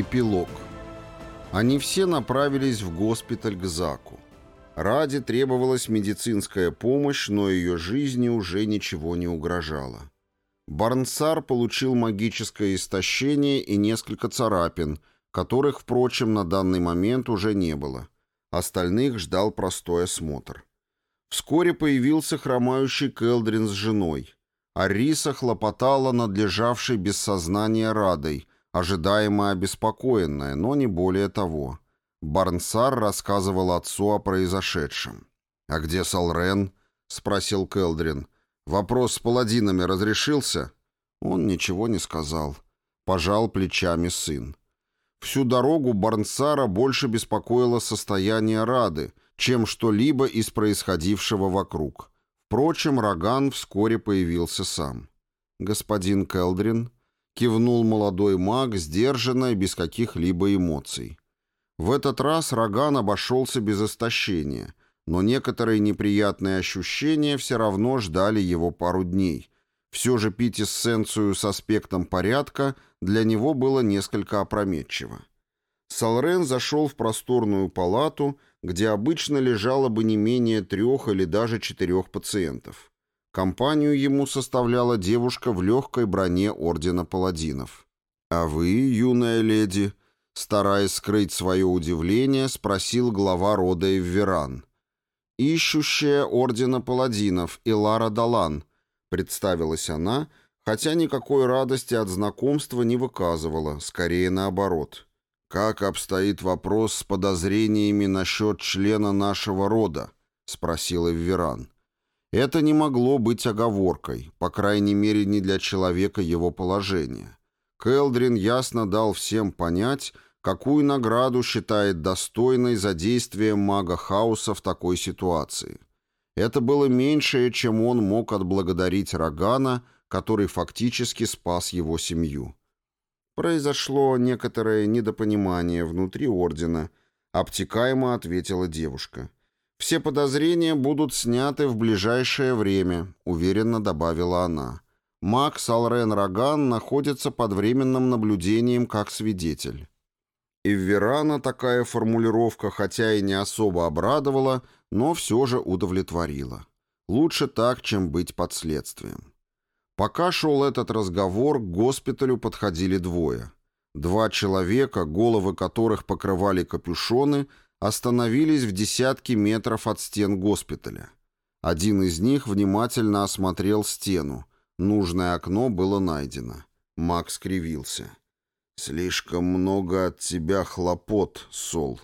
Эпилог. Они все направились в госпиталь к Заку. Ради требовалась медицинская помощь, но ее жизни уже ничего не угрожало. Барнсар получил магическое истощение и несколько царапин, которых, впрочем, на данный момент уже не было. Остальных ждал простой осмотр. Вскоре появился хромающий Келдрин с женой. Ариса хлопотала над лежавшей без сознания Радой, ожидаемо обеспокоенная, но не более того. Барнсар рассказывал отцу о произошедшем. «А где Салрен?» — спросил Келдрин. «Вопрос с паладинами разрешился?» Он ничего не сказал. Пожал плечами сын. Всю дорогу Барнсара больше беспокоило состояние Рады, чем что-либо из происходившего вокруг. Впрочем, Роган вскоре появился сам. «Господин Келдрин», — кивнул молодой маг, сдержанно и без каких-либо эмоций. В этот раз Роган обошелся без истощения, но некоторые неприятные ощущения все равно ждали его пару дней. Все же пить эссенцию с аспектом порядка для него было несколько опрометчиво. Салрен зашел в просторную палату, где обычно лежало бы не менее трех или даже четырех пациентов. Компанию ему составляла девушка в легкой броне Ордена Паладинов. «А вы, юная леди?» Стараясь скрыть свое удивление, спросил глава рода Эвверан. «Ищущая Ордена Паладинов, Илара Далан», — представилась она, хотя никакой радости от знакомства не выказывала, скорее наоборот. «Как обстоит вопрос с подозрениями насчет члена нашего рода?» — спросил Эвверан. Это не могло быть оговоркой, по крайней мере, не для человека его положения. Келдрин ясно дал всем понять, какую награду считает достойной за действие мага хаоса в такой ситуации. Это было меньшее, чем он мог отблагодарить Рогана, который фактически спас его семью. Произошло некоторое недопонимание внутри ордена, обтекаемо ответила девушка. Все подозрения будут сняты в ближайшее время, уверенно добавила она. Макс Алрен Роган находится под временным наблюдением как свидетель. И в Верана такая формулировка, хотя и не особо обрадовала, но все же удовлетворила. Лучше так, чем быть под следствием. Пока шел этот разговор, к госпиталю подходили двое. Два человека, головы которых покрывали капюшоны, остановились в десятке метров от стен госпиталя. Один из них внимательно осмотрел стену. Нужное окно было найдено. Макс кривился. «Слишком много от тебя хлопот, Сол».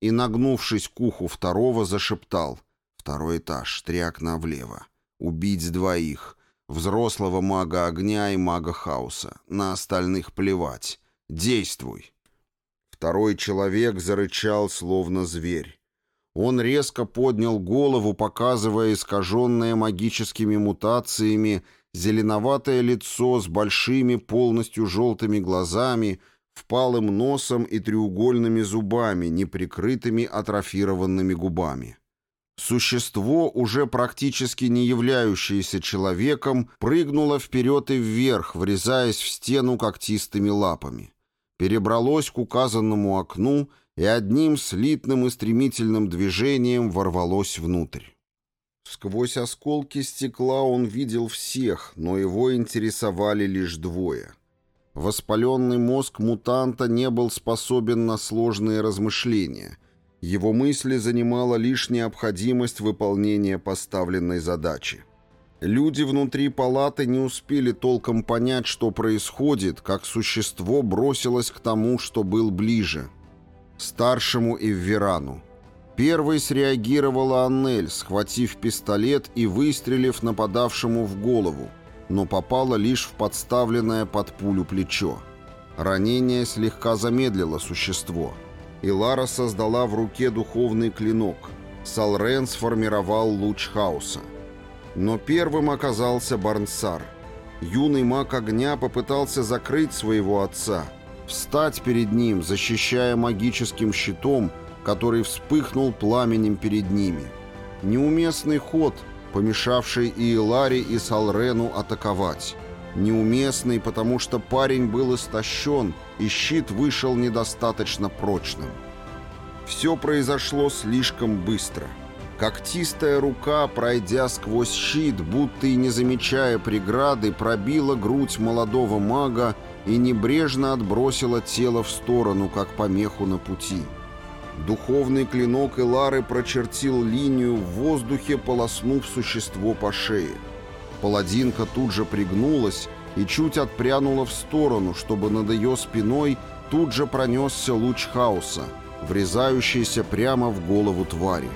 И, нагнувшись к уху второго, зашептал. «Второй этаж, три окна влево. Убить двоих. Взрослого мага огня и мага хаоса. На остальных плевать. Действуй. Второй человек зарычал, словно зверь. Он резко поднял голову, показывая искаженное магическими мутациями зеленоватое лицо с большими полностью желтыми глазами, впалым носом и треугольными зубами, неприкрытыми атрофированными губами. Существо, уже практически не являющееся человеком, прыгнуло вперед и вверх, врезаясь в стену когтистыми лапами. Перебралось к указанному окну и одним слитным и стремительным движением ворвалось внутрь. Сквозь осколки стекла он видел всех, но его интересовали лишь двое. Воспаленный мозг мутанта не был способен на сложные размышления — его мысли занимала лишь необходимость выполнения поставленной задачи. Люди внутри палаты не успели толком понять, что происходит, как существо бросилось к тому, что был ближе. Старшему Эвверану. Первой среагировала Аннель, схватив пистолет и выстрелив нападавшему в голову, но попала лишь в подставленное под пулю плечо. Ранение слегка замедлило существо – и Лара создала в руке духовный клинок. Салрен сформировал луч хаоса. Но первым оказался Барнсар. Юный маг огня попытался закрыть своего отца, встать перед ним, защищая магическим щитом, который вспыхнул пламенем перед ними. Неуместный ход, помешавший и Ларе, и Салрену атаковать. Неуместный, потому что парень был истощен, и щит вышел недостаточно прочным. Все произошло слишком быстро. Когтистая рука, пройдя сквозь щит, будто и не замечая преграды, пробила грудь молодого мага и небрежно отбросила тело в сторону, как помеху на пути. Духовный клинок Элары прочертил линию в воздухе, полоснув существо по шее. Паладинка тут же пригнулась и чуть отпрянула в сторону, чтобы над ее спиной тут же пронесся луч хаоса, врезающийся прямо в голову твари.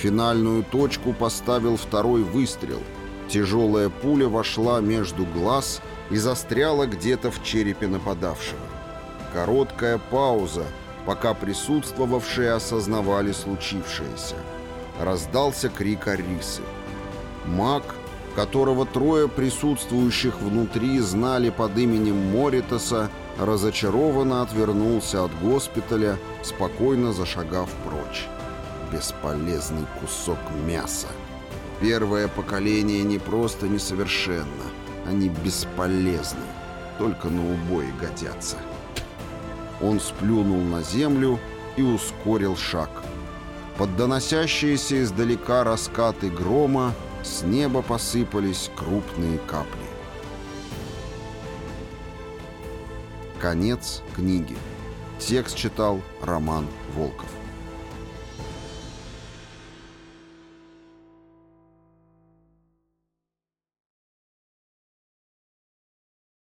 Финальную точку поставил второй выстрел. Тяжелая пуля вошла между глаз и застряла где-то в черепе нападавшего. Короткая пауза, пока присутствовавшие осознавали случившееся. Раздался крик Арисы. Маг, которого трое присутствующих внутри знали под именем Моритаса, разочарованно отвернулся от госпиталя, спокойно зашагав прочь. Бесполезный кусок мяса. Первое поколение не просто несовершенно, они бесполезны, только на убой годятся. Он сплюнул на землю и ускорил шаг. Под доносящиеся издалека раскаты грома с неба посыпались крупные капли. Конец книги. Текст читал Роман Волков.